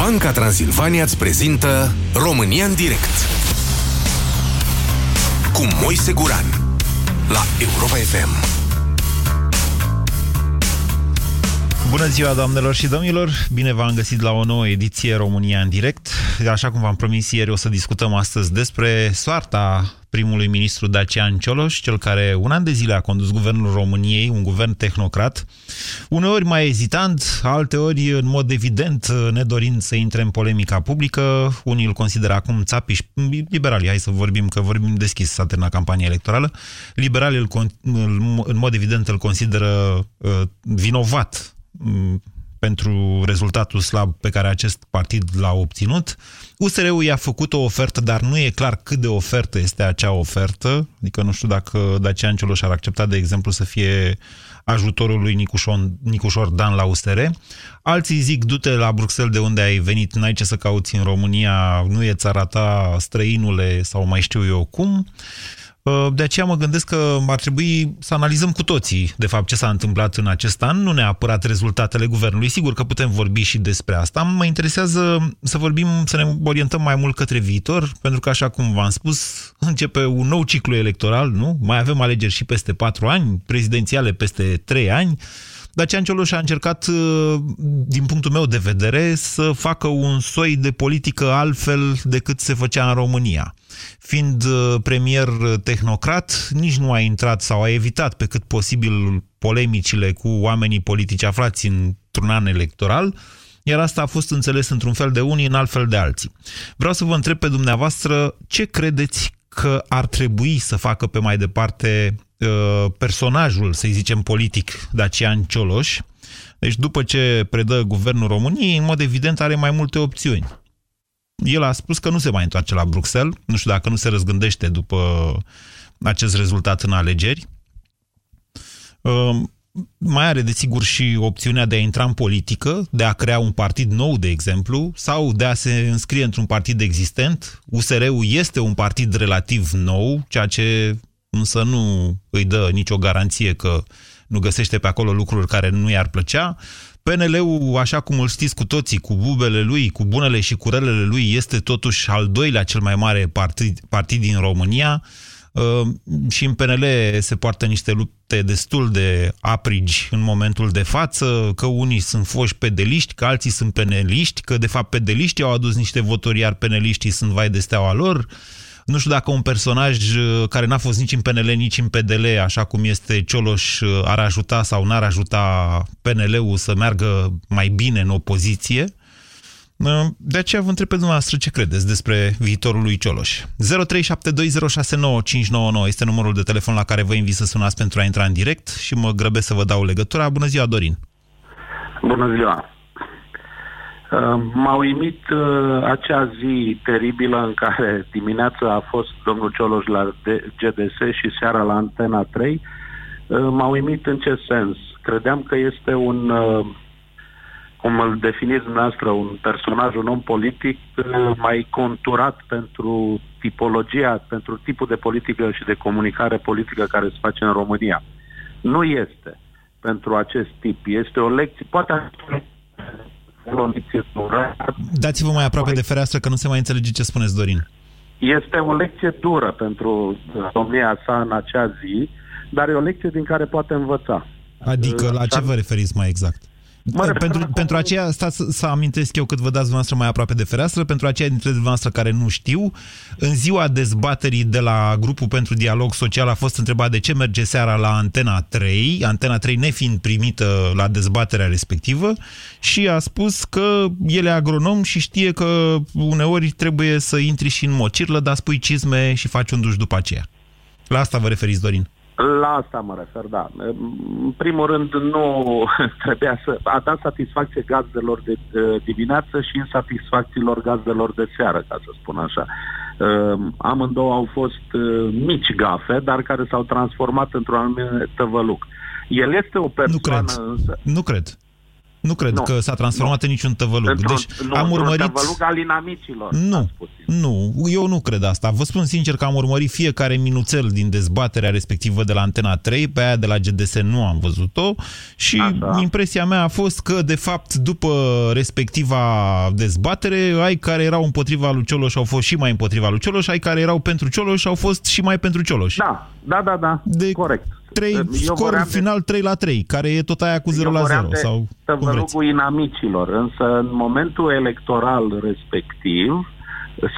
Banca Transilvania îți prezintă România în direct cu Moise Guran la Europa FM. Bună ziua, doamnelor și domnilor! Bine v-am găsit la o nouă ediție România în direct. Așa cum v-am promis ieri, o să discutăm astăzi despre soarta primului ministru Dacian Cioloș, cel care un an de zile a condus guvernul României, un guvern tehnocrat, uneori mai ezitant, alteori în mod evident nedorind să intre în polemica publică. Unii îl consideră acum țapiș, liberalii, hai să vorbim, că vorbim deschis, s-a terminat campania electorală. Liberalii îl, în mod evident îl consideră uh, vinovat pentru rezultatul slab pe care acest partid l-a obținut. USR-ul i-a făcut o ofertă, dar nu e clar cât de ofertă este acea ofertă. Adică nu știu dacă Dacian Cioloș ar accepta, de exemplu, să fie ajutorul lui Nicușor, Nicușor Dan la USR. Alții zic, du-te la Bruxelles de unde ai venit, n-ai ce să cauți în România, nu e țara ta, străinule sau mai știu eu cum. Uh, de aceea mă gândesc că ar trebui să analizăm cu toții, de fapt, ce s-a întâmplat în acest an, nu neapărat rezultatele guvernului. Sigur că putem vorbi și despre asta. Mă interesează să vorbim, să ne orientăm mai mult către viitor, pentru că, așa cum v-am spus, începe un nou ciclu electoral, nu? Mai avem alegeri și peste patru ani, prezidențiale peste trei ani. Dacian Cioloș a încercat, uh, din punctul meu de vedere, să facă un soi de politică altfel decât se făcea în România. Fiind uh, premier tehnocrat, nici nu a intrat sau a evitat pe cât posibil polemicile cu oamenii politici aflați într-un an electoral, iar asta a fost înțeles într-un fel de unii, în alt fel de alții. Vreau să vă întreb pe dumneavoastră ce credeți că ar trebui să facă pe mai departe uh, personajul, să zicem, politic Dacian Cioloș. Deci după ce predă guvernul României, în mod evident are mai multe opțiuni. El a spus că nu se mai întoarce la Bruxelles, nu știu dacă nu se răzgândește după acest rezultat în alegeri. Uh, mai are, desigur, și opțiunea de a intra în politică, de a crea un partid nou, de exemplu, sau de a se înscrie într-un partid existent. USR-ul este un partid relativ nou, ceea ce însă nu îi dă nicio garanție că nu găsește pe acolo lucruri care nu i-ar plăcea. PNL-ul, așa cum îl știți cu toții, cu bubele lui, cu bunele și curelele lui, este totuși al doilea cel mai mare partid, partid din România. Uh, și în PNL se poartă niște lupte destul de aprigi în momentul de față, că unii sunt foși pedeliști, că alții sunt peneliști, că de fapt pedeliștii au adus niște votori, iar peneliștii sunt vai de steaua lor. Nu știu dacă un personaj uh, care n-a fost nici în PNL, nici în PDL, așa cum este Cioloș, uh, ar ajuta sau n-ar ajuta PNL-ul să meargă mai bine în opoziție. De aceea vă întreb pe dumneavoastră ce credeți despre viitorul lui Cioloș. 0372069599 este numărul de telefon la care vă invit să sunați pentru a intra în direct și mă grăbesc să vă dau legătura. Bună ziua, Dorin! Bună ziua! Uh, m-a uimit uh, acea zi teribilă în care dimineața a fost domnul Cioloș la GDS și seara la Antena 3. Uh, m-a uimit în ce sens? Credeam că este un cum îl definiți dumneavoastră, un personaj, un om politic mai conturat pentru tipologia, pentru tipul de politică și de comunicare politică care se face în România. Nu este pentru acest tip. Este o lecție, poate o lecție dură. Dați-vă mai aproape de fereastră că nu se mai înțelege ce spuneți, Dorin. Este o lecție dură pentru domnia sa în acea zi, dar e o lecție din care poate învăța. Adică la ce vă referiți mai exact? Mă, pentru, pentru aceea, stați să, să amintesc eu cât vă dați dumneavoastră mai aproape de fereastră, pentru aceia dintre dumneavoastră care nu știu, în ziua dezbaterii de la grupul pentru dialog social a fost întrebat de ce merge seara la Antena 3, Antena 3 nefiind primită la dezbaterea respectivă, și a spus că el e agronom și știe că uneori trebuie să intri și în mocirlă, dar spui cizme și faci un duș după aceea. La asta vă referiți, Dorin? La asta mă refer, da. În primul rând, nu trebuia să... A dat satisfacție gazdelor de dimineață și insatisfacțiilor gazdelor de seară, ca să spun așa. Ehm, amândouă au fost uh, mici gafe, dar care s-au transformat într-un anumit tăvăluc. El este o persoană... Nu cred. Însă... Nu cred. Nu cred Nu. că s-a transformat Nu. în niciun tăvălug. Într-un- Deci nu, am într-un urmărit... tăvălug al inamicilor. Nu, stați puțin. nu, eu nu cred asta. Vă spun sincer că am urmărit fiecare minuțel din dezbaterea respectivă de la Antena 3, pe aia de la GDS nu am văzut-o și Așa. impresia mea a fost că, de fapt, după respectiva dezbatere, ai care erau împotriva lui Cioloș au fost și mai împotriva lui Cioloș, ai care erau pentru Cioloș au fost și mai pentru Cioloș. Da, da, da, da, De corect. Trei, Eu scor voream de- final 3 la 3, care e tot aia cu 0 Eu la voream 0 de sau cum vreți. tăvălugul inamicilor, însă în momentul electoral respectiv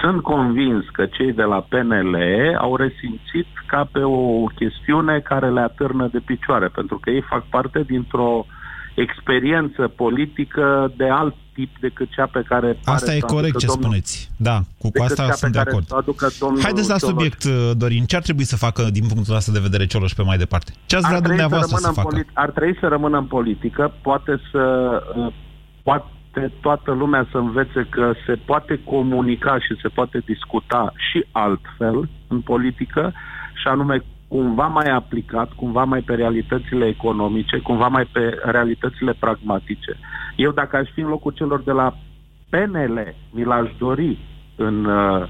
sunt convins că cei de la PNL au resimțit ca pe o chestiune care le atârnă de picioare, pentru că ei fac parte dintr-o experiență politică de alt tip decât cea pe care pare Asta e să o corect aducă ce domnul- spuneți. Da, cu decât asta cea sunt pe de care acord. să o aducă domnul Haideți la Cioloș. subiect, uh, Dorin. Ce ar trebui să facă din punctul ăsta de vedere Cioloș pe mai departe? Ce ați ar vrea trebui, să dumneavoastră să, rămână în facă? polit- ar trebui să rămână în politică, poate să uh, poate toată lumea să învețe că se poate comunica și se poate discuta și altfel în politică, și anume cumva mai aplicat, cumva mai pe realitățile economice, cumva mai pe realitățile pragmatice. Eu dacă aș fi în locul celor de la PNL, mi l-aș dori în uh,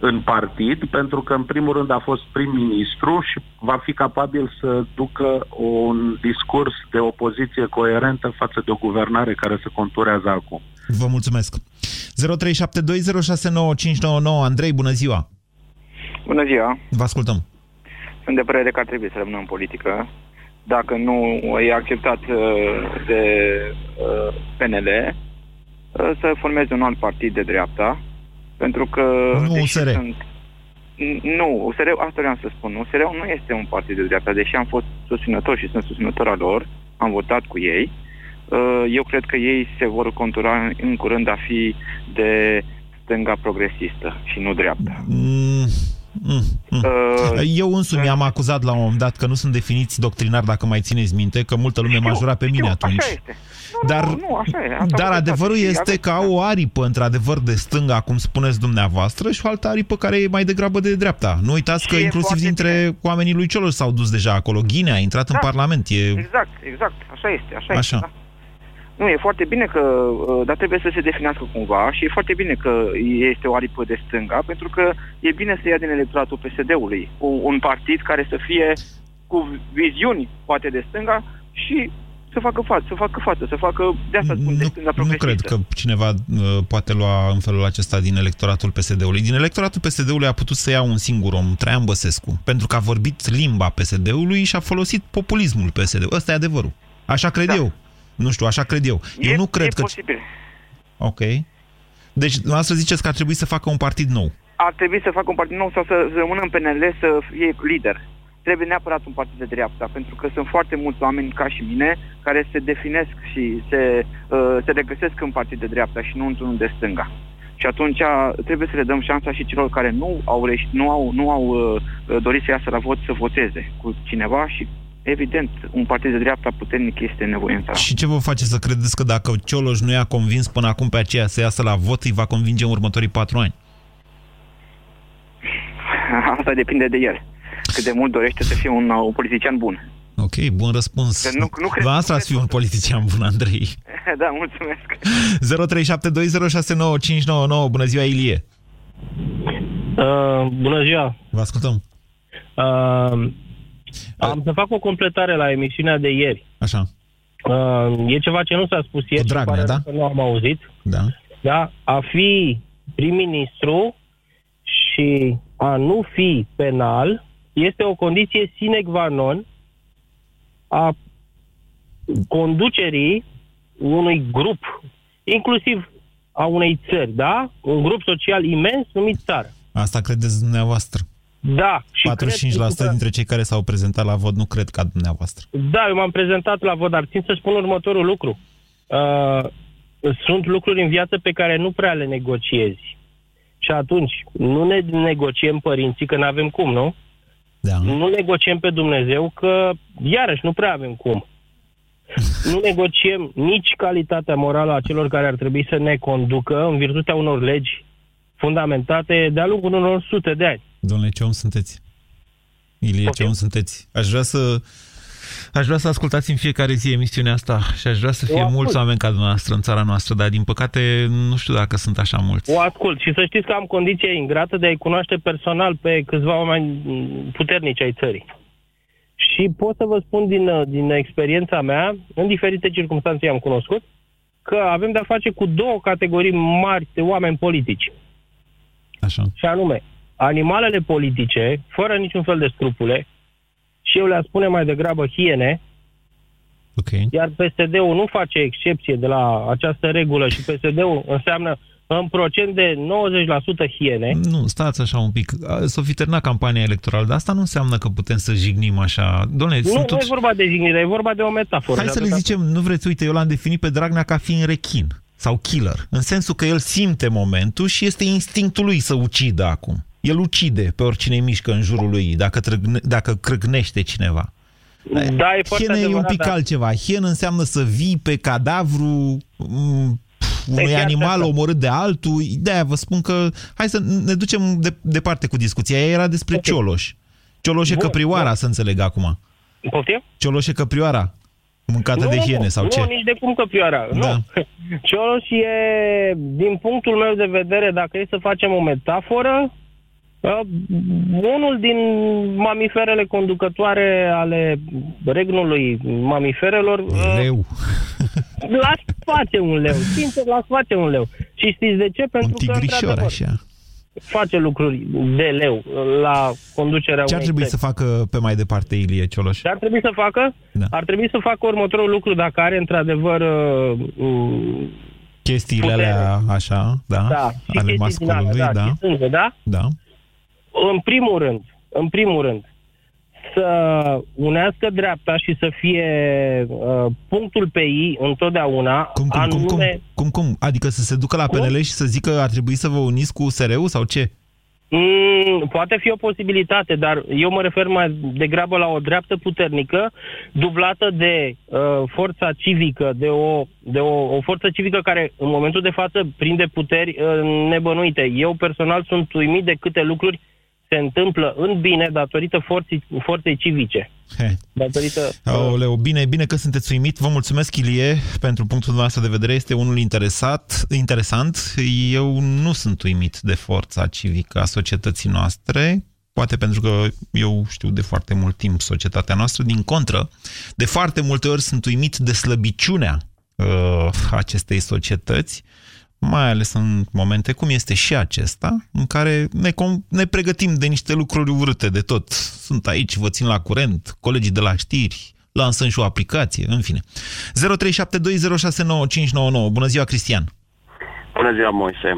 în partid, pentru că în primul rând a fost prim-ministru și va fi capabil să ducă un discurs de opoziție coerentă față de o guvernare care se conturează acum. Vă mulțumesc. 0372069599 Andrei, bună ziua! Bună ziua! Vă ascultăm. Sunt de părere că ar trebui să rămână în politică. Dacă nu e acceptat uh, de uh, PNL, uh, să formeze un alt partid de dreapta, pentru că... Nu deși USR. Sunt... N- Nu, USR, asta vreau să spun. USR nu este un partid de dreapta, deși am fost susținător și sunt susținător al lor, am votat cu ei. Uh, Eu cred că ei se vor contura în curând a fi de stânga progresistă și nu dreapta. Mm, mm, mm. Uh, Eu însumi am acuzat la un moment dat că nu sunt definiți doctrinar, dacă mai țineți minte, că multă lume m-a Știu, jurat pe mine știu, atunci. Așa este. Nu, Dar, nu, nu, așa e. Asta dar vă adevărul și este aveți- că au o aripă, într-adevăr, de stânga, cum spuneți dumneavoastră, și o altă aripă care e mai degrabă de dreapta. Nu uitați Și că e inclusiv foarte dintre oamenii lui Cioloș s-au dus deja acolo. Ghinea a intrat în Da. Parlament. E... Exact, exact. Așa este. Așa, Așa. Este, da. Nu, e foarte bine că, uh, dar trebuie să se definească cumva și e foarte bine că este o aripă de stânga, pentru că e bine să ia din electoratul PSD-ului un, un partid care să fie cu viziuni poate de stânga și să facă față, să facă față, să facă, de asta spun, de Nu, stânga nu cred progresistă. că cineva uh, poate lua în felul acesta din electoratul PSD-ului. Din electoratul PSD-ului a putut să ia un singur om, Traian Băsescu, pentru că a vorbit limba PSD-ului și a folosit populismul PSD-ului. Ăsta e adevărul. Așa cred Da. eu. Nu știu, așa cred eu. Eu e, nu cred e că... posibil. Ok. Deci, dumneavoastră ziceți că ar trebui să facă un partid nou. ar trebui să facă un partid nou sau să, să rămână în PNL să fie lider. Trebuie neapărat un partid de dreapta, pentru că sunt foarte mulți oameni ca și mine care se definesc și se, uh, se regăsesc în partid de dreapta și nu într-unul de stânga. Și atunci trebuie să le dăm șansa și celor care nu au, reș- nu au, nu au uh, dorit să iasă la vot să voteze cu cineva și evident un partid de dreapta puternic este nevoie în țară. Și ce vă face să credeți că dacă Cioloș nu i-a convins până acum pe aceea să iasă la vot, îi va convinge în următorii patru ani? Asta depinde de el. Cât de mult dorește să fie un, un politician bun. Ok, bun răspuns. Că nu- nu cred- Vă nu ați fi un cred- politician bun, Andrei. da, mulțumesc. 0372069599. Bună ziua, Ilie. Uh, bună ziua! Vă ascultăm. Uh, am să fac o completare la emisiunea de ieri. Așa, Uh, e ceva ce nu s-a spus ieri și Dragnea, pare da? rău că nu am auzit. da. Da? A fi prim-ministru și a nu fi penal este o condiție sine qua non a conducerii unui grup, inclusiv a unei țări, da? Un grup social imens numit țară. Asta credeți dumneavoastră. Da. Și 45% cred că- dintre cei care s-au prezentat la vot nu cred ca dumneavoastră. Da, eu m-am prezentat la vot, dar țin să spun următorul lucru. Uh, sunt lucruri în viață pe care nu prea le negociezi. Și atunci, nu ne negociem părinții, că nu avem cum, nu? Da. Nu negociem pe Dumnezeu, că iarăși nu prea avem cum. Nu negociem nici calitatea morală a celor care ar trebui să ne conducă în virtutea unor legi fundamentate de-a lungul unor sute de ani. Domnule, ce om sunteți? Ilie, ce Poftim? om sunteți? Aș vrea să Aș vrea să ascultați în fiecare zi emisiunea asta și aș vrea să fie mulți oameni ca dumneavoastră în țara noastră, dar din păcate nu știu dacă sunt așa mulți. O ascult și să știți că am condiția ingrată de a-i cunoaște personal pe câțiva oameni puternici ai țării. Și pot să vă spun din, din experiența mea, în diferite circunstanțe am cunoscut, că avem de-a face cu două categorii mari de oameni politici. Așa. Și anume, animalele politice, fără niciun fel de scrupule, și eu le spune mai degrabă hiene, okay. iar PSD-ul nu face excepție de la această regulă și PSD-ul înseamnă în procent de 90% hiene. Nu, stați așa un pic. S-o fi terminat campania electorală, dar asta nu înseamnă că putem să jignim așa. Doamne, nu, tot... nu e vorba de jignire, e vorba de o metaforă. Hai să le zicem, nu vreți, uite, eu l-am definit pe Dragnea ca fiind rechin sau killer, în sensul că el simte momentul și este instinctul lui să ucidă acum. El ucide pe oricine mișcă în jurul lui, dacă, trăgne, dacă crâgnește cineva. Da, e Hiena e un pic da. altceva. Hien înseamnă să vii pe cadavru unui animal omorât de altul. De-aia vă spun că hai să ne ducem de, departe cu discuția. Ea era despre okay. Cioloș. Cioloș e Bun, căprioara, bun. să înțeleg acum. Poftim? Cioloș e căprioara. Mâncată nu, de hiene nu, sau nu, ce? Nu, nici de cum căprioara. Da. Nu. Cioloș e, din punctul meu de vedere, dacă e să facem o metaforă, Uh, unul din mamiferele conducătoare ale regnului mamiferelor... Uh, leu. Las face un leu. Sincer, las face un leu. Și știți de ce? Pentru un tigrișor, că, așa. face lucruri de leu la conducerea Ce ar trebui să facă pe mai departe Ilie Cioloș? Ce ar trebui să facă? Da. Ar trebui să facă următorul lucru dacă are într-adevăr uh, chestiile putere. alea așa, da, da ale masculului, da, da. Sânge, da? da în primul rând, în primul rând, să unească dreapta și să fie uh, punctul pe ei întotdeauna. Cum, cum, anume... cum, cum, cum, cum? Adică să se ducă la cum? PNL și să zică că ar trebui să vă uniți cu SRU sau ce? Mm, poate fi o posibilitate, dar eu mă refer mai degrabă la o dreaptă puternică, dublată de uh, forța civică, de, o, de o, o forță civică care în momentul de față prinde puteri uh, nebănuite. Eu personal sunt uimit de câte lucruri se întâmplă în bine datorită forței, forței civice. He. Datorită... Aoleu, bine, bine că sunteți uimit. Vă mulțumesc, Ilie, pentru punctul nostru de vedere. Este unul interesat, interesant. Eu nu sunt uimit de forța civică a societății noastre, poate pentru că eu știu de foarte mult timp societatea noastră. Din contră, de foarte multe ori sunt uimit de slăbiciunea uh, acestei societăți mai ales în momente cum este și acesta, în care ne, ne pregătim de niște lucruri urâte de tot. Sunt aici, vă țin la curent, colegii de la știri, lansăm și o aplicație, în fine. 0372069599. Bună ziua, Cristian! Bună ziua, Moise!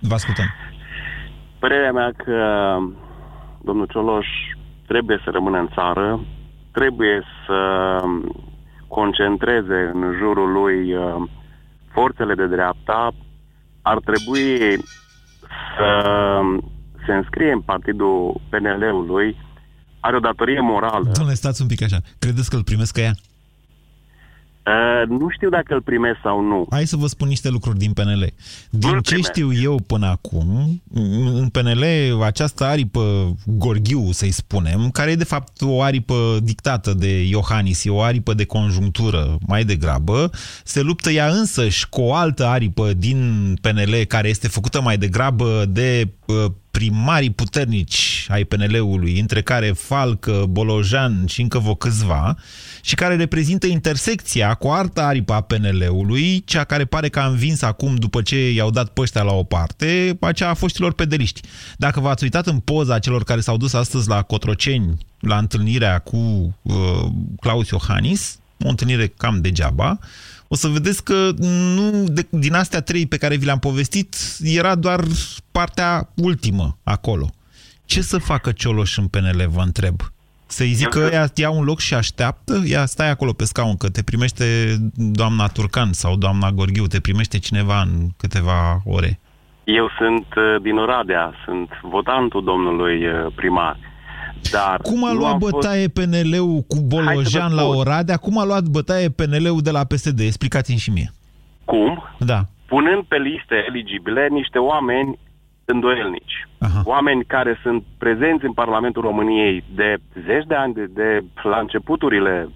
Vă ascultăm. Părerea mea că domnul Cioloș trebuie să rămână în țară, trebuie să concentreze în jurul lui uh, forțele de dreapta, ar trebui să se înscrie în partidul PNL-ului, are o datorie morală. Domnule, stați un pic așa. Credeți că îl primesc ea? Uh, nu știu dacă îl primesc sau nu. Hai să vă spun niște lucruri din PNL. Din ce primesc. știu eu până acum, în PNL această aripă Gorghiu, să-i spunem, care e de fapt o aripă dictată de Iohannis, e o aripă de conjunctură mai degrabă, se luptă ea însăși cu o altă aripă din PNL care este făcută mai degrabă de uh, primarii puternici ai PNL-ului, între care Falcă, Bolojan și încă vă câțiva, și care reprezintă intersecția cu arta aripa a PNL-ului, cea care pare că a învins acum după ce i-au dat păștea la o parte, aceea a foștilor pedeliști. Dacă v-ați uitat în poza celor care s-au dus astăzi la Cotroceni, la întâlnirea cu uh, Claus Iohannis, o întâlnire cam degeaba, o să vedeți că nu, de, din astea trei pe care vi le-am povestit, era doar partea ultimă acolo. Ce să facă Cioloș în PNL, vă întreb? Să-i zic că ea ia un loc și așteaptă? Ia, stai acolo pe scaun, că te primește doamna Turcan sau doamna Gorghiu, te primește cineva în câteva ore. Eu sunt uh, din Oradea, sunt votantul domnului uh, primar. Dar Cum a luat bătaie fost... PNL-ul cu Bolojan la Oradea? Cum a luat bătaie PNL-ul de la PSD? Explicați-mi și mie. Cum? Da. Punând pe liste eligibile niște oameni îndoielnici. Aha. Oameni care sunt prezenți în Parlamentul României de zeci de ani, de, de la începuturile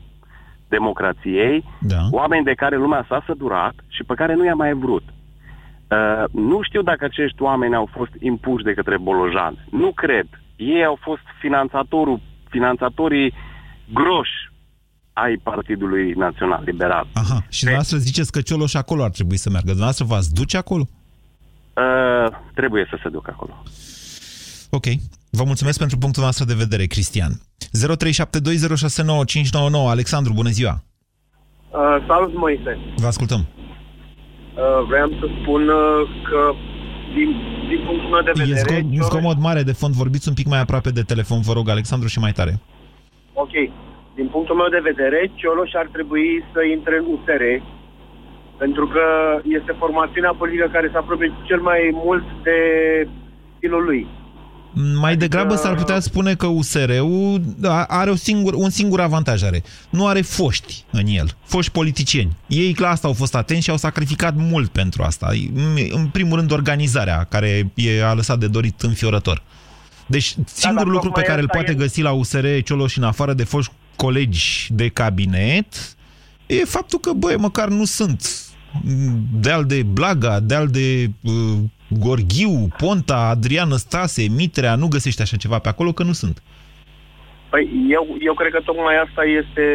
democrației, Da. oameni de care lumea s-a săturat și pe care nu i-a mai vrut. Uh, nu știu dacă acești oameni au fost impuși de către Bolojan. Nu cred. Ei au fost finanțatorul, finanțatorii groși ai Partidului Național Liberal. Aha. Și dumneavoastră ziceți că Cioloș acolo ar trebui să meargă. Dumneavoastră v-ați duce acolo? Uh, trebuie să se ducă acolo. Ok. Vă mulțumesc pentru punctul nostru de vedere, Cristian. 0372069599. Alexandru, bună ziua! Uh, salut, Moise. Vă ascultăm. Uh, vreau să spun uh, că, din, din punctul meu de E vedere... zgo- Cioloș- zgomot mare de fond. Vorbiți un pic mai aproape de telefon, vă rog, Alexandru, și mai tare. Ok. Din punctul meu de vedere, Cioloș ar trebui să intre în USR, pentru că este formațiunea politică care se apropie cel mai mult de stilul lui. Mai degrabă s-ar putea spune că USR-ul a- are o singur, un singur avantaj are. Nu are foști în el, foști politicieni. Ei la asta au fost atenți și au sacrificat mult pentru asta. În primul rând organizarea, care e, a lăsat de dorit înfiorător. Deci singurul dar lucru pe tocmai care îl asta poate e- găsi la USR Cioloș în afară de foști colegi de cabinet e faptul că, băi, măcar nu sunt deal de Blaga, deal de uh, Gorghiu, Ponta, Adrian Stase, Mitrea, nu găsești așa ceva pe acolo, că nu sunt. Păi eu, eu cred că tocmai asta este,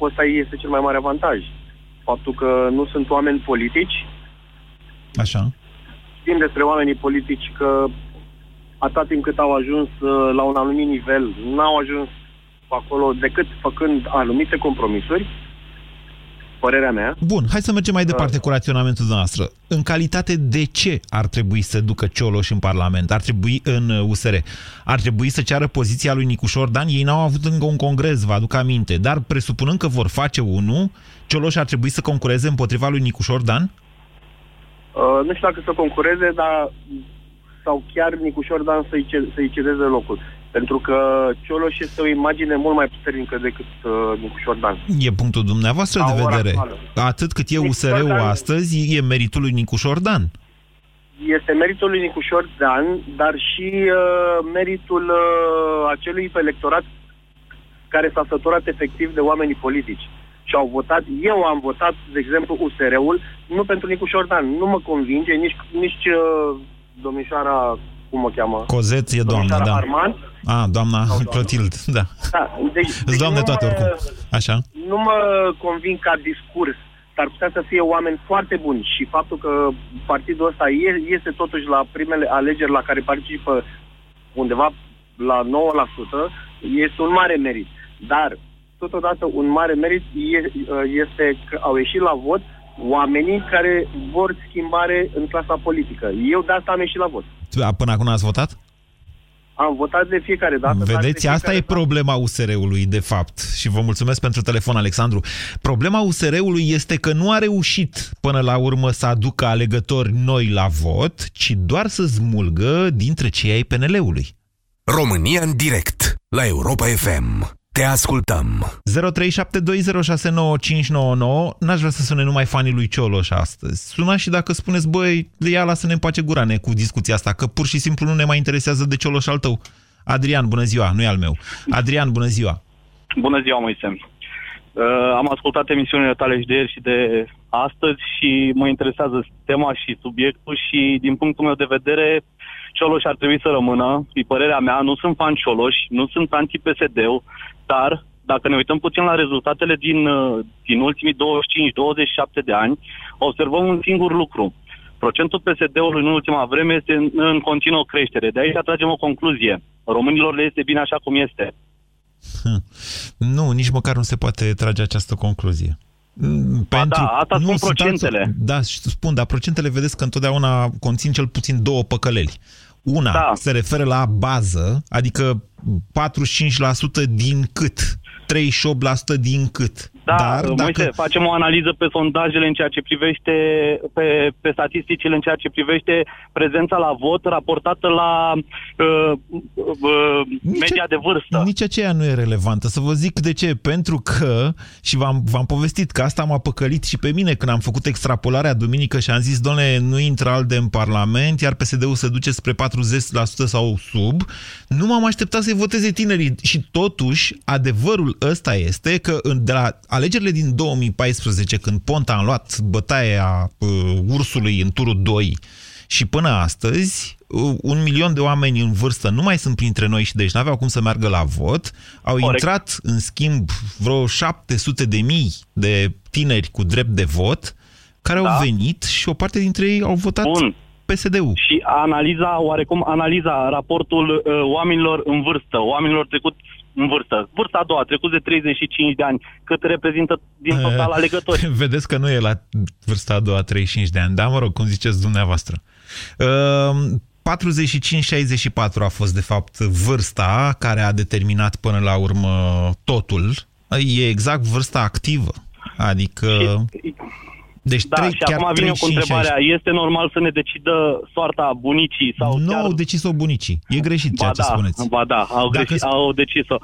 ăsta este cel mai mare avantaj. Faptul că nu sunt oameni politici, Așa. știm despre oamenii politici că atâta timp cât au ajuns uh, la un anumit nivel, n-au ajuns acolo decât făcând anumite compromisuri, părerea mea. Bun, hai să mergem mai departe cu raționamentul noastră. În calitate de ce ar trebui să ducă Cioloș în Parlament? Ar trebui în uh, USR? Ar trebui să ceară poziția lui Nicușor Dan? Ei n-au avut încă un congres, vă aduc aminte, dar presupunând că vor face unul, Cioloș ar trebui să concureze împotriva lui Nicușor Dan? Uh, nu știu dacă să concureze, dar sau chiar Nicușor Dan să-i, ce- să-i cedeze locul. Pentru că Cioloș este o imagine mult mai puternică decât uh, Nicușor Dan. E punctul dumneavoastră La de ora vedere. actuală. Atât cât e Nicușor USR-ul Dan- astăzi, e meritul lui Nicușor Dan. Este meritul lui Nicușor Dan, dar și uh, meritul uh, acelui electorat care s-a săturat efectiv de oamenii politici. Și au votat, eu am votat, de exemplu, USR-ul, nu pentru Nicușor Dan. Nu mă convinge nici, nici uh, domnișoara, cum o cheamă? Cozet e doamna, domnișoara da. Armand. A, doamna doamna. Clotild, da. Da, deci, Îți doamne nu toate mă- oricum. Așa. nu mă convin ca discurs. S-ar putea să fie oameni foarte buni și faptul că partidul ăsta e- este totuși la primele alegeri la care participă undeva la 9%, este un mare merit. Dar, totodată, un mare merit e- este că au ieșit la vot oamenii care vor schimbare în clasa politică. Eu de asta am ieșit la vot. Până acum ați votat? Am votat de fiecare dată. dar de Vedeți, asta fiecare e dată- problema USR-ului, de fapt. Și vă mulțumesc pentru telefon, Alexandru. Problema USR-ului este că nu a reușit până la urmă să aducă alegători noi la vot, ci doar să smulgă dintre cei ai PNL-ului. România în direct la Europa FM. Te ascultăm. 0372069599 N-aș vrea să sune numai fanii lui Cioloș astăzi. Sunați și dacă spuneți, băi, le ia lasă-ne în pace gurane cu discuția asta, că pur și simplu nu ne mai interesează de Cioloș al tău. Adrian, bună ziua, nu e al meu. Adrian, bună ziua. Bună ziua, Moise. Uh, am ascultat emisiunile tale și de ieri și de astăzi și mă interesează tema și subiectul și din punctul meu de vedere Cioloș ar trebui să rămână, e părerea mea, nu sunt fan Cioloș, nu sunt anti-PSD-ul, dar dacă ne uităm puțin la rezultatele din, uh, din ultimii 25-27 de ani, observăm un singur lucru. Procentul PSD-ului în ultima vreme este în, în continuă creștere. De aici tragem o concluzie. Românilor le este bine așa cum este. Hm. Nu, nici măcar nu se poate trage această concluzie. Mm, Ba da, asta spun sunt procentele. alți- Da, și spun, dar procentele vedeți că întotdeauna conțin cel puțin două păcăleli. Una Da. se referă la bază, adică 45% din cât? 38% din cât? Da, Dar Moise, dacă... facem o analiză pe sondajele în ceea ce privește, pe, pe statisticile în ceea ce privește prezența la vot raportată la uh, uh, Nici- media de vârstă. Nici aceea nu e relevantă. Să vă zic de ce. Pentru că, și v-am, v-am povestit că asta m-a păcălit și pe mine când am făcut extrapolarea duminică și am zis, doamne, nu intră ALDE în Parlament, iar PSD-ul se duce spre 40% sau sub, nu m-am așteptat să-i voteze tinerii. Și totuși, adevărul ăsta este că în- de la alegerile din 2014, când Ponta a luat bătaia uh, ursului în turul 2 și până astăzi, uh, un milion de oameni în vârstă nu mai sunt printre noi și deci nu aveau cum să meargă la vot. Au Corect. intrat, în schimb, vreo 700 de mii de tineri cu drept de vot care Da. au venit și o parte dintre ei au votat Bun. PSD-ul. Și analiza, oarecum, analiza raportul uh, oamenilor în vârstă, oamenilor trecut în vârstă. Vârsta a doua, trecut de 35 de ani, cât reprezintă din total Eh, alegători. Vedeți că nu e la vârsta a doua 35 de ani, dar mă rog, cum ziceți dumneavoastră. Uh, 45-64 a fost, de fapt, vârsta care a determinat până la urmă totul. E exact vârsta activă. Adică... Deci Da, trei- și chiar acum vine eu cu 35-60. întrebarea. Este normal să ne decidă soarta bunicii? sau Nu chiar... au decis-o bunicii. E greșit ceea Ba ce da, spuneți. ba da, au, Dacă greșit, sp- au decis-o.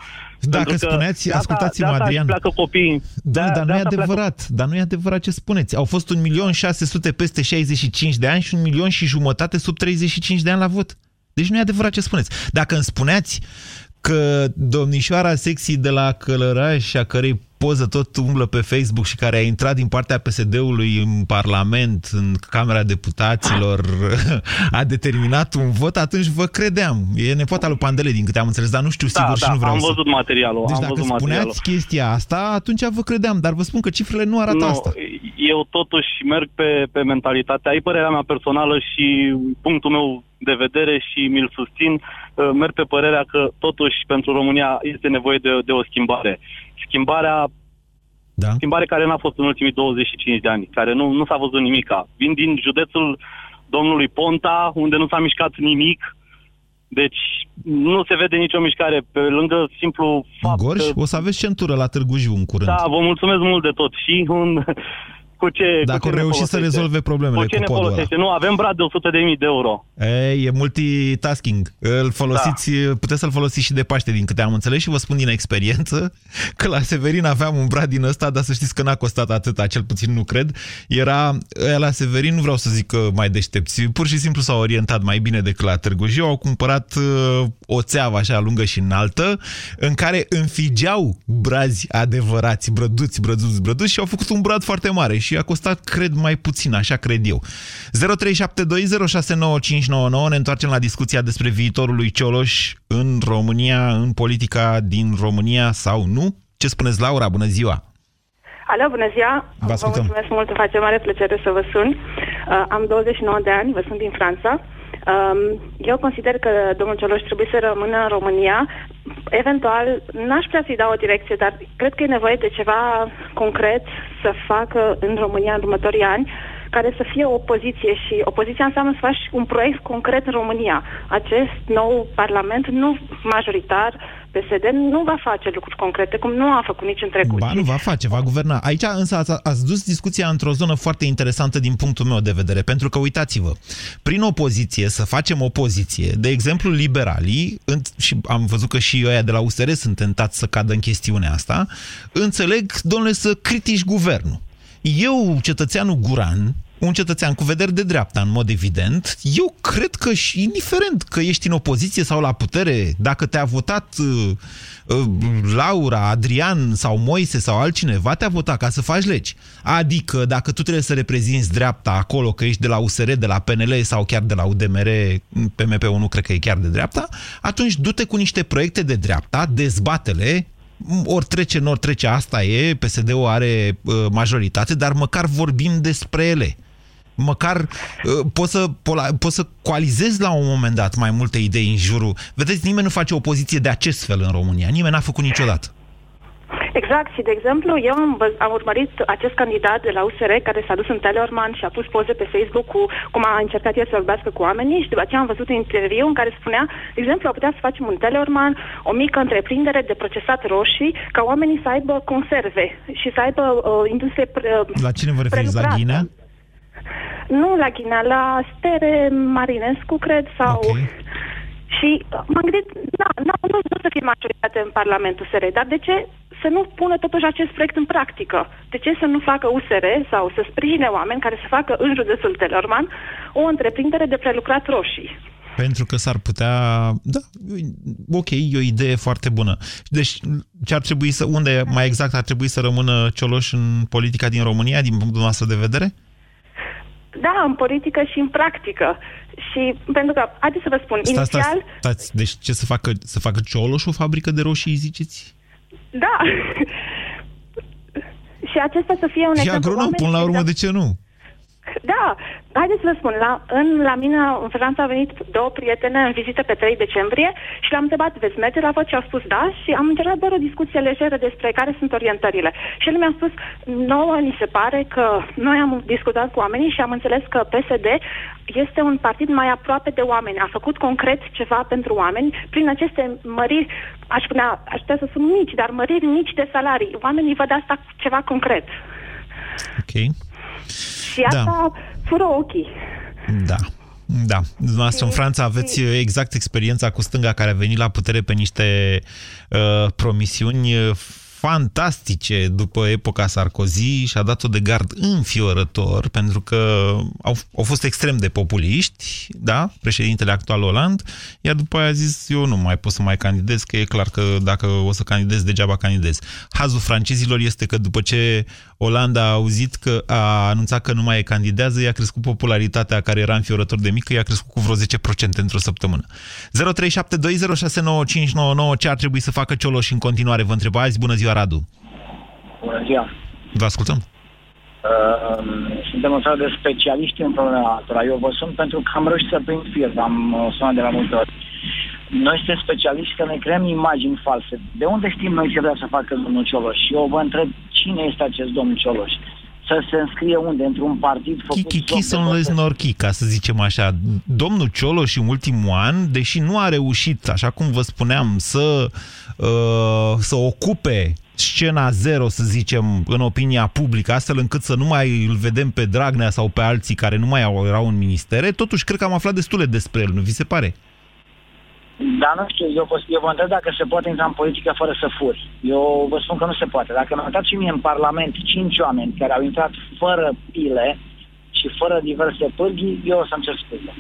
Dacă Pentru că spuneați, de asta- ascultați-mă, de asta Adrian. pleacă copiii. Da, De- dar de nu e asta pleacă- adevărat. Dar nu e adevărat ce spuneți. Au fost 1.600.000 peste 65 de ani și un milion și jumătate sub 35 de ani la vot. Deci nu e adevărat ce spuneți. Dacă îmi spuneați că domnișoara sexy de la Călăraș, a cărei poză tot umblă pe Facebook și care a intrat din partea PSD-ului în Parlament, în Camera Deputaților, a determinat un vot, atunci vă credeam. E nepoata lui Pandele, din câte am înțeles, dar nu știu Da, sigur da, și nu vreau am să... văzut materialul. Deci am dacă văzut spuneați materialul. chestia asta, atunci vă credeam, dar vă spun că cifrele nu arată Nu, asta. eu totuși merg pe, pe mentalitatea, ai părerea mea personală și punctul meu de vedere și mi-l susțin, uh, merg pe părerea că totuși pentru România este nevoie de, de o schimbare. Schimbarea Da? schimbare care n-a fost în ultimii 25 de ani, care nu, nu s-a văzut nimica. Vin din județul domnului Ponta, unde nu s-a mișcat nimic, deci nu se vede nicio mișcare, pe lângă simplu În fapt Gorj că... o să aveți centură la Târgu Jiu în curând. Da, vă mulțumesc mult de tot. Și un... cu ce, Dacă cu ce au ne reușit să folosește? rezolve problemele cu ce cu ne podul ăla. folosește? Nu, avem brad de 100 de mii de euro. Ei, e multitasking. Îl folosiți, da. puteți să-l folosiți și de Paște, din câte am înțeles și vă spun din experiență că la Severin aveam un brad din ăsta, dar să știți că n-a costat atâta, cel puțin nu cred. Era ăia la Severin, nu vreau să zic că mai deștepți, pur și simplu s-au orientat mai bine decât la Târgu Jiu, au cumpărat uh, o țeavă așa lungă și înaltă, în care înfigeau brazi adevărați, brăduți, brăduți, brăduți și au făcut un brad foarte mare și a costat, cred, mai puțin, așa cred eu. 0372069599 ne întoarcem la discuția despre viitorul lui Cioloș în România, în politica din România sau nu. Ce spuneți, Laura? Bună ziua! Alo, bună ziua! Vă ascultăm. mulțumesc mult, îmi face mare plăcere să vă sun. Uh, am 29 de ani, vă sunt din Franța. Um, eu consider că domnul Cioloș trebuie să rămână în România. Eventual, n-aș prea să-i dau o direcție, dar cred că e nevoie de ceva concret să facă în România în următorii ani care să fie opoziție și opoziția înseamnă să faci un proiect concret în România. Acest nou parlament, nu majoritar, PSD, nu va face lucruri concrete, cum nu a făcut nici în trecut. Ba, nu va face, va guverna. Aici însă ați, ați dus discuția într-o zonă foarte interesantă din punctul meu de vedere, pentru că uitați-vă, prin opoziție, să facem opoziție, de exemplu liberalii, în, și am văzut că și ăia de la USR sunt tentați să cadă în chestiunea asta, înțeleg, domnule, să critici guvernul. Eu, cetățeanul Guran, un cetățean cu vederi de dreapta, în mod evident, eu cred că și indiferent că ești în opoziție sau la putere, dacă te-a votat uh, uh, Laura, Adrian sau Moise sau altcineva, te-a votat ca să faci legi. Adică dacă tu trebuie să reprezinți dreapta acolo, că ești de la USR, de la PNL sau chiar de la UDMR, PMP-ul nu cred că e chiar de dreapta, atunci du-te cu niște proiecte de dreapta, dezbatele, ori trece, ori trece, asta e, PSD-ul are uh, majoritate, dar măcar vorbim despre ele. Măcar uh, poți, să, pola, poți să coalizezi la un moment dat mai multe idei în jurul. Vedeți, nimeni nu face opoziție de acest fel în România. Nimeni n-a făcut niciodată. Exact, și de exemplu, eu am, văz- am urmărit acest candidat de la USR care s-a dus în Telorman și a pus poze pe Facebook cu cum a încercat el să vorbească cu oamenii și după aceea am văzut un interviu în care spunea, de exemplu, a putea să facem un Telorman, o mică întreprindere de procesat roșii, ca oamenii să aibă conserve și să aibă uh, industrie pre- La cine vă referiți? La prelucrată. Ghinea? Nu la Ghinea, la Stere Marinescu, cred, sau... Ok. Și m-am gândit, da, nu, nu, nu să fie majoritate în Parlamentul SR, dar de ce să nu pună totuși acest proiect în practică? De ce să nu facă USR sau să sprijine oameni care să facă în județul Telorman o întreprindere de prelucrat roșii? Pentru că s-ar putea... Da, ok, e o idee foarte bună. Deci, ce ar trebui să... Unde mai exact ar trebui să rămână Cioloș în politica din România, din punctul nostru de vedere? Da, în politică și în practică. Și pentru că, haideți să vă spun, stați, inițial... Stați, stați, deci ce să facă, să facă Cioloș o fabrică de roșii, ziceți? Da. și acesta să fie un e exemplu... agronom, până la urmă, de ce nu? Da, haideți să vă spun, la, în, la mine în Franța au venit două prietene în vizită pe 3 decembrie și le-am întrebat, veți merge la vot și au spus da și am încercat doar o discuție lejeră despre care sunt orientările. Și el mi-a spus, nouă ni se pare că noi am discutat cu oamenii și am înțeles că PSD este un partid mai aproape de oameni, a făcut concret ceva pentru oameni prin aceste măriri, aș putea, aș putea să spun mici, dar măriri mici de salarii. Oamenii văd asta ceva concret. Ok. Și asta da. fură ochii. Da. Da. Dumneavoastră în Franța aveți exact experiența cu stânga care a venit la putere pe niște uh, promisiuni fantastice după epoca Sarkozy și a dat-o de gard înfiorător pentru că au, au fost extrem de populiști, da, președintele actual Oland, iar după aia a zis eu nu mai pot să mai candidez, că e clar că dacă o să candidez, degeaba candidez. Hazul francezilor este că după ce Olanda a auzit că a anunțat că nu mai candidează, i-a crescut popularitatea care era înfiorător de mică, i-a crescut cu vreo 10% într-o săptămână. 0372069599 ce ar trebui să facă Cioloș în continuare? Vă întrebați? Bună ziua, Radu! Bună ziua! Vă ascultăm! Uh, suntem o țară de specialiști în problema altora. Eu vă sun pentru că am reușit să prind fir, am sunat de la multe ori. Noi suntem specialiști că ne creăm imagini false. De unde știm noi ce vrea să facă domnul Cioloș? Și eu vă întreb cine este acest domnul Cioloș? Să se înscrie unde? Într-un partid făcut... Chichichi sunt norchi, ca să zicem așa. Domnul Cioloș în ultimul an, deși nu a reușit, așa cum vă spuneam, să, uh, să ocupe scena zero, să zicem, în opinia publică, astfel încât să nu mai îl vedem pe Dragnea sau pe alții care nu mai erau în ministere, totuși cred că am aflat destule despre el, nu vi se pare? Da, nu știu, eu, eu vă întreb dacă se poate intra în politică fără să furi. Eu vă spun că nu se poate. Dacă mi-am dat și mie în Parlament cinci oameni care au intrat fără pile și fără diverse pârghii, eu o să-mi cer scuze.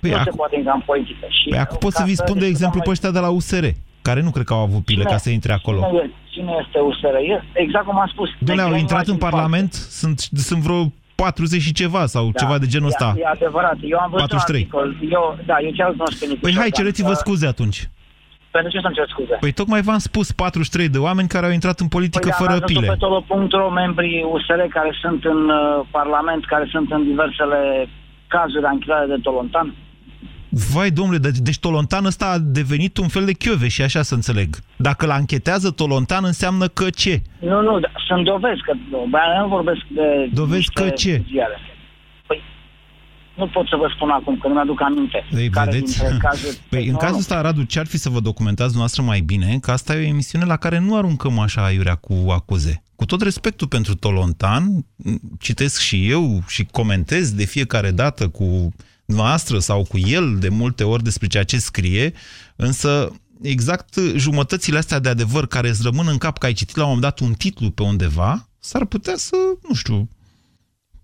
Păi nu acu... se poate intra în politică. Și păi acum pot să vi spun, de exemplu, pe ăștia de la USR, care nu cred că au avut pile cine, ca să intre acolo. Cine, cine este USR? Exact cum am spus. Doamne, au intrat în Parlament, sunt, sunt vreo 40 și ceva sau da, ceva de genul ăsta. E, e adevărat. Eu am văzut 43. un articol. Eu, da, eu chiar nu știu Păi hai, cereți-vă scuze atunci. Pentru ce să-mi cer scuze? Păi tocmai v-am spus 43 de oameni care au intrat în politică păi, fără pile. Păi tolo.ro membrii USR care sunt în uh, Parlament, care sunt în diversele cazuri de anchilare de Tolontan. Vai, domnule, deci Tolontan ăsta a devenit un fel de chiove și așa să înțeleg. Dacă l-anchetează Tolontan, înseamnă că ce? Nu, nu, da, sunt dovezi, că nu vorbesc de... Dovezi că ce? Ziare. Păi, nu pot să vă spun acum, că nu mi-aduc aminte. Ei, care vedeți? Cazuri... Păi, în cazul ăsta, Radu, ce ar fi să vă documentați dumneavoastră mai bine? Că asta e o emisiune la care nu aruncăm așa aiurea cu acuze. Cu tot respectul pentru Tolontan, citesc și eu și comentez de fiecare dată cu noastră sau cu el de multe ori despre ceea ce scrie, însă exact jumătățile astea de adevăr care îți rămân în cap că ai citit la un moment dat un titlu pe undeva, s-ar putea să, nu știu,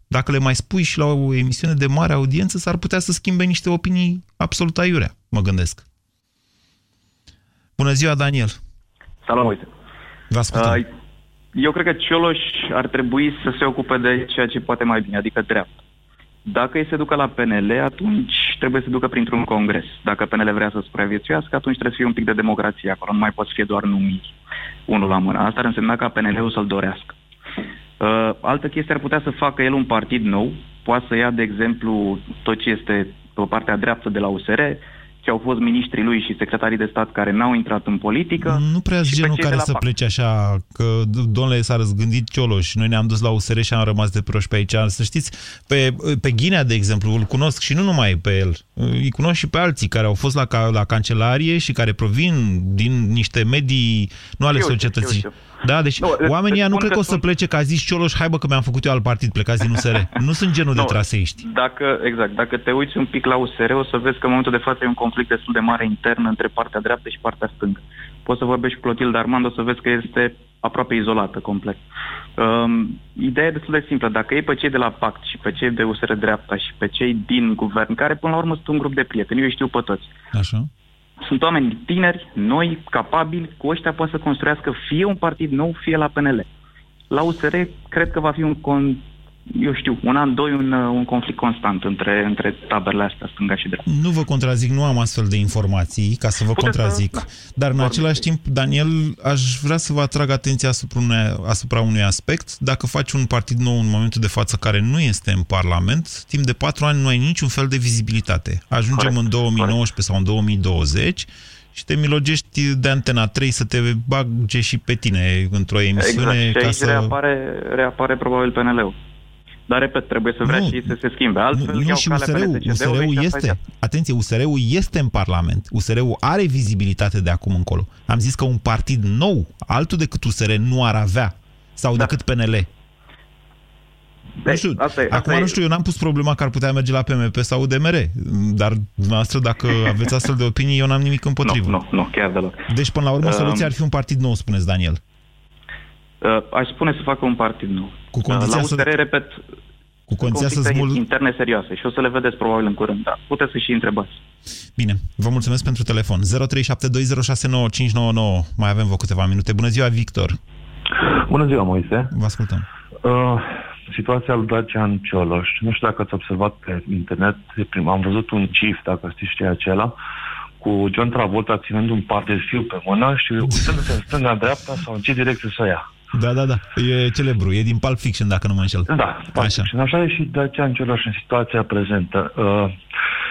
dacă le mai spui și la o emisiune de mare audiență, s-ar putea să schimbe niște opinii absolut aiurea, mă gândesc. Bună ziua, Daniel! Salut, uite! Vă ascultăm. Uh, eu cred că Cioloș ar trebui să se ocupe de ceea ce poate mai bine, adică dreapta. Dacă ei se ducă la PNL, atunci trebuie să ducă printr-un congres. Dacă PNL vrea să supraviețuiască, atunci trebuie să fie un pic de democrație acolo. Nu mai poți fi doar numiri unul la mână. Asta ar însemna ca PNL-ul să-l dorească. Uh, altă chestie ar putea să facă el un partid nou, poate să ia, de exemplu, tot ce este pe partea dreaptă de la USR, ce au fost miniștrii lui și secretarii de stat care n-au intrat în politică. Nu prea sunt genul care să plece așa, că, domnule, s-a răzgândit Cioloș și noi ne-am dus la USR și am rămas de proști pe aici. Să știți, pe, pe Ghinea, de exemplu, îl cunosc și nu numai pe el, îi cunosc și pe alții care au fost la, la cancelarie și care provin din niște medii, nu ale știu, societății. Știu, știu. Da, deci nu, oamenii nu cred că, că o să plece ca zis Cioloș, hai bă că mi-am făcut eu alt partid, plecați din USR. nu sunt genul nu, de traseiști. Dacă, exact, dacă te uiți un pic la USR, o să vezi că în momentul de față e un conflict destul de mare intern între partea dreaptă și partea stângă. Poți să vorbești cu Clotilde Armand, o să vezi că este aproape izolată complet. Um, ideea e destul de simplă. Dacă e pe cei de la Pact și pe cei de USR Dreapta și pe cei din guvern, care până la urmă sunt un grup de prieteni, eu îi știu pe toți. Așa. Sunt oameni tineri, noi, capabili, cu ăștia poate să construiască fie un partid nou, fie la PNL. La USR cred că va fi un, con- eu știu, un an, doi, un, uh, un conflict constant între, între taberele astea, stânga și dreapta. Nu vă contrazic, nu am astfel de informații ca să vă Puteți să- contrazic. da. Dar în Foarte același timp, Daniel, aș vrea să vă atrag atenția asupra unui, asupra unui aspect. Dacă faci un partid nou în momentul de față care nu este în Parlament, timp de patru ani nu ai niciun fel de vizibilitate. Ajungem Corect, în 2019 sau în 2020 și te milogești de Antena 3 să te bage și pe tine într-o emisiune Exact. Și ca aici să... reapare, reapare probabil PNL-ul. Dar, repet, trebuie să vrea Nu. și ei să se schimbe. Altfel, Nu, nu iau și calea USR-ul. PNCD-ului USR-ul și asta e este, gata. atenție, USR-ul este în Parlament. USR-ul are vizibilitate de acum încolo. Am zis că un partid nou, altul decât USR, nu ar avea. Sau Da. decât PNL. Nu știu, asta e- asta acum e- nu știu, eu n-am pus problema că ar putea merge la PMP sau UDMR, dar dumneavoastră, dacă aveți astfel de opinii, eu n-am nimic împotrivă. Nu, nu, nu, chiar deloc. Deci, până la urmă, Um, soluția ar fi un partid nou, spuneți Daniel. Uh, aș spune să facă un partid nou. Cu condiția uh, la să- USR, repet, Cu condiția să conflicte smul... interne serioase și o să le vedeți probabil în curând, da. Puteți să și întrebați. Bine, vă mulțumesc pentru telefon. 0372069599. Mai avem vă câteva minute. Bună ziua, Victor. Bună ziua, Moise. Vă ascultăm. Uh, situația lui Dacian Cioloș. Nu știu dacă ați observat pe internet, e prim, am văzut un gif, dacă știți ce e acela, cu John Travolta ținând un par de fiu pe mână și uitându-se în stânga-dreapta sau în ce direcție să ia. Da, da, da. E celebru. E din Pulp Fiction, dacă nu mă înșel. Da, Așa. și așa e și Dacian Cioloș în situația prezentă. Uh,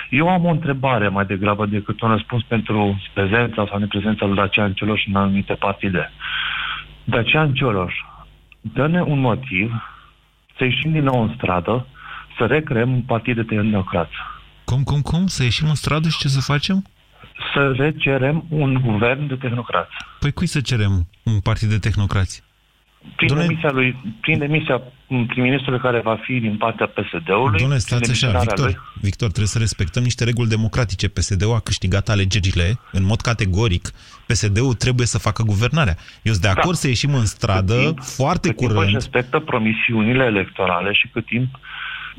eu am o întrebare mai degrabă decât un răspuns pentru prezența sau neprezența lui Dacian Cioloș în anumite partide. Dacian Cioloș, dă-ne un motiv să ieșim din nou în stradă, să recreăm un partid de tehnocrați. Cum, cum, cum? Să ieșim în stradă și ce să facem? Să recerem un guvern de tehnocrați. Păi cui să cerem un partid de tehnocrați? Prin Doamne- demisia lui, prin demisia prim-ministrului care va fi din partea PSD-ului. Domnule, prin stați așa, demisionarea Victor. lui. Victor, trebuie să respectăm niște reguli democratice. PSD-ul a câștigat alegerile în mod categoric. PSD-ul trebuie să facă guvernarea. Eu sunt de acord să ieșim în stradă Cât timp- foarte cât timp își curând. respectă promisiunile electorale și cât timp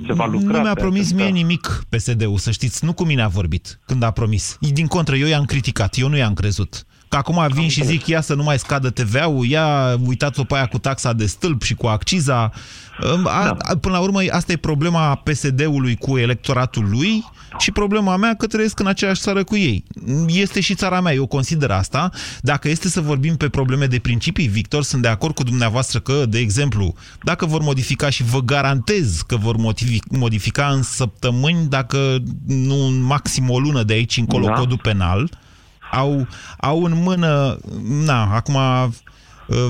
se va lucra. Nu mi-a pe promis atâta- mie nimic PSD-ul, să știți. Nu cu mine a vorbit când a promis. Din contră, eu i-am criticat, eu nu i-am crezut. Că acum vin și zic, ia să nu mai scadă TVA-ul, ia uitați-o pe aia cu taxa de stâlp și cu acciza. A, a, până la urmă, asta e problema PSD-ului cu electoratul lui și problema mea că trăiesc în aceeași țară cu ei. Este și țara mea, eu consider asta. Dacă este să vorbim pe probleme de principii, Victor, sunt de acord cu dumneavoastră că, de exemplu, dacă vor modifica și vă garantez că vor motivi- modifica în săptămâni, dacă nu în maxim o lună de aici încolo Da. codul penal, au, au în mână, na, acum uh,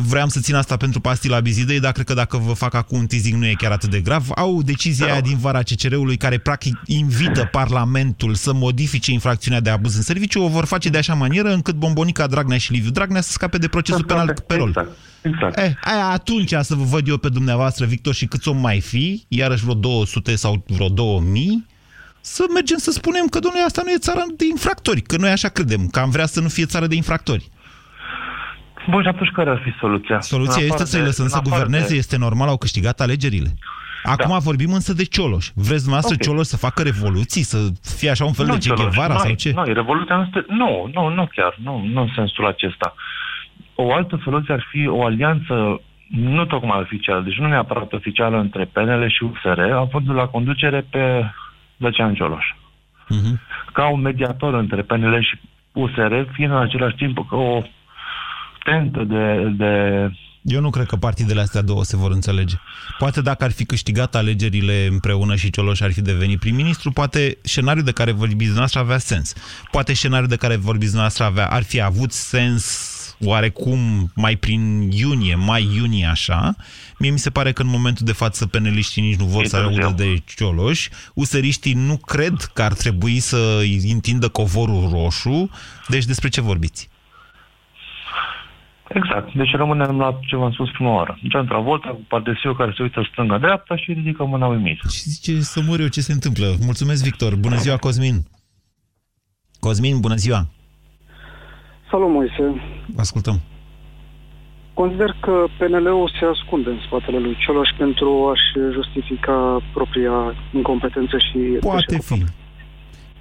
vreau să țin asta pentru pastila bizidei, dar cred că dacă vă fac acum un teasing nu e chiar atât de grav. Au decizia aia din vara CCR-ului care practic invită Parlamentul să modifice infracțiunea de abuz în serviciu, o vor face de așa manieră încât Bombonica Dragnea și Liviu Dragnea să scape de procesul penal pe rol. Exact. exact. Eh, aia atunci să vă văd eu pe dumneavoastră, Victor, și câți o mai fi, iarăși vreo 200 sau vreo 2000, să mergem să spunem că, domnule, asta nu e țară de infractori, că noi așa credem, că am vrea să nu fie țară de infractori. Bun, și atunci care ar fi soluția? Soluția În este afară să-i de- lăsăm în să afară guverneze, de- este normal, au câștigat alegerile. Acum vorbim însă de Cioloș. Vreți dumneavoastră Ok. Cioloș să facă revoluții, să fie așa un fel Nu, de Che Cioloș, Guevara noi, sau ce? Noi, revoluția nu, este, nu, nu, nu chiar, nu, nu în sensul acesta. O altă soluție ar fi o alianță nu tocmai oficială, deci nu neapărat oficială între PNL și USR, având la conducere pe Dacian Cioloș. Mhm. Ca un mediator între PNL și USR, fiind în același timp ca o tentă de, de Eu nu cred că partidele astea două se vor înțelege. Poate dacă ar fi câștigat alegerile împreună și Cioloș ar fi devenit prim-ministru, poate scenariul de care vorbiți dumneavoastră avea sens. Poate scenariul de care vorbiți dumneavoastră avea, ar fi avut sens oarecum mai prin iunie, mai-iunie așa. Mie mi se pare că în momentul de față peneliștii nici nu vor E să audă târziu. de Cioloș. Useriștii nu cred că ar trebui să întindă covorul roșu. Deci despre ce vorbiți? Exact. Deci rămânem la ce v-am spus prima oară. John Travolta cu pardesiu care se uită stânga-dreapta și ridică mâna uimit. Și zice să mor eu ce se întâmplă. Mulțumesc, Victor. Bună ziua, Cosmin. Cosmin, bună ziua. Salut, Moise. Vă ascultăm. consider că PNL-ul se ascunde în spatele lui Cioloș pentru a-și justifica propria incompetență și... Poate fi.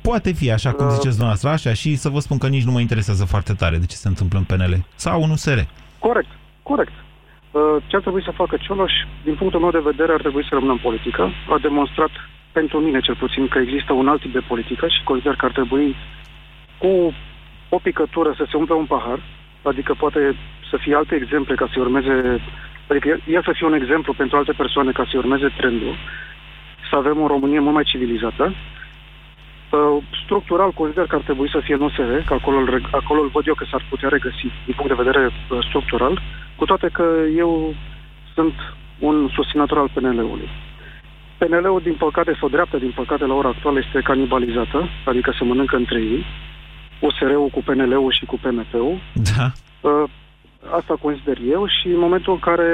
Poate fi, așa cum Uh. ziceți dumneavoastră, așa, și să vă spun că nici nu mă interesează foarte tare de ce se întâmplă în PNL. Sau în USR. Corect, corect. Uh, Ce ar trebui să facă Cioloș, din punctul meu de vedere, ar trebui să rămână în politică. A demonstrat, pentru mine cel puțin, că există un alt tip de politică și consider că ar trebui cu o picătură să se umple un pahar, adică poate să fie alte exemple ca să urmeze, adică el să fie un exemplu pentru alte persoane ca să urmeze trendul, să avem o Românie mult mai civilizată. Uh, Structural consider că ar trebui să fie în USR, că acolo, îl reg- acolo îl văd eu că s-ar putea regăsi din punct de vedere uh, structural, cu toate că eu sunt un susținător al PNL-ului. PNL-ul, din păcate, sau dreapta, din păcate, la ora actuală este canibalizată, adică se mănâncă între ei, USR-ul cu PNL-ul și cu PMP-ul. Da. Uh, Asta consider eu și în momentul în care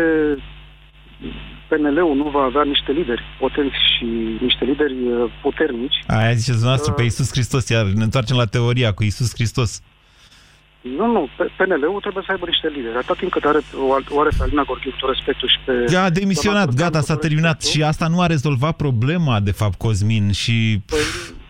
PNL-ul nu va avea niște lideri potenți și niște lideri uh, puternici, Aia ziceți dumneavoastră Uh. pe Iisus Hristos, iar ne întoarcem la teoria cu Iisus Hristos. nu, nu, P- PNL-ul trebuie să aibă niște lideri. Atât timp cât are, o, alt- o are pe Alina Gorghiu tot respectul și pe... Ea a demisionat, doamna gata, s-a Turcan, terminat. respectul, Și asta nu a rezolvat problema, de fapt, Cosmin. Și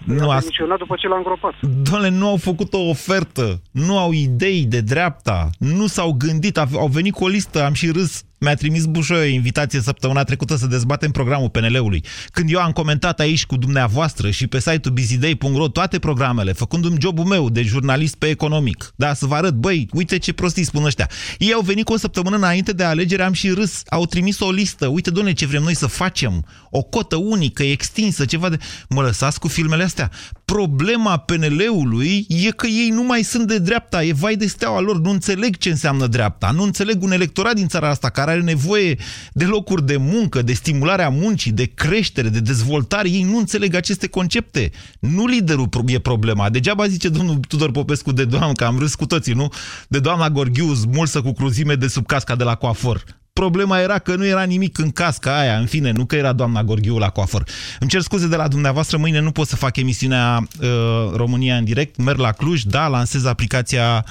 nu a a... demisionat după ce l-a îngropat. Doamne, nu au făcut o ofertă, nu au idei de dreapta, nu s-au gândit, au au venit cu o listă, am și râs. Mi-a trimis Bușoi o invitație săptămâna trecută să dezbatem programul PNL-ului. Când eu am comentat aici cu dumneavoastră și pe site-ul bizidei.ro toate programele, făcându-mi jobul meu de jurnalist pe economic, da, să vă arăt, băi, uite ce prostii spun ăștia. Ei au venit cu o săptămână înainte de alegere, am și râs, au trimis o listă, uite, doamne, ce vrem noi să facem, o cotă unică, extinsă, ceva de... Mă lăsați cu filmele astea. Problema PNL-ului e că ei nu mai sunt de dreapta, e vai de steaua lor, nu înțeleg ce înseamnă dreapta, nu înțeleg un electorat din țara asta care are nevoie de locuri de muncă, de stimularea muncii, de creștere, de dezvoltare, ei nu înțeleg aceste concepte. Nu liderul pro- e problema. Degeaba zice domnul Tudor Popescu de doamnă, că am râs cu toții, nu? De doamna Gorghiu smulsă cu cruzime de sub casca de la coafor. Problema era că nu era nimic în casca aia, în fine, nu că era doamna Gorghiu la coafor. Îmi cer scuze de la dumneavoastră, mâine nu pot să fac emisiunea uh, România în direct, merg la Cluj, da, lansez aplicația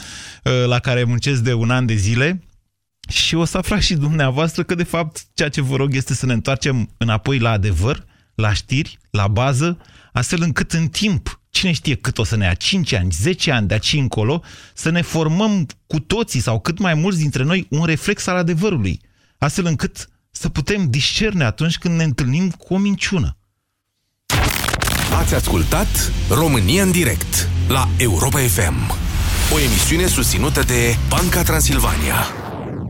uh, la care muncesc de un an de zile și o să aflați și dumneavoastră că, de fapt, ceea ce vă rog este să ne întoarcem înapoi la adevăr, la știri, la bază, astfel încât în timp, cine știe cât o să ne ia, 5 ani, 10 ani de aici încolo, să ne formăm cu toții sau cât mai mulți dintre noi un reflex al adevărului, astfel încât să putem discerne atunci când ne întâlnim cu o minciună. Ați ascultat România în direct la Europa FM, o emisiune susținută de Banca Transilvania.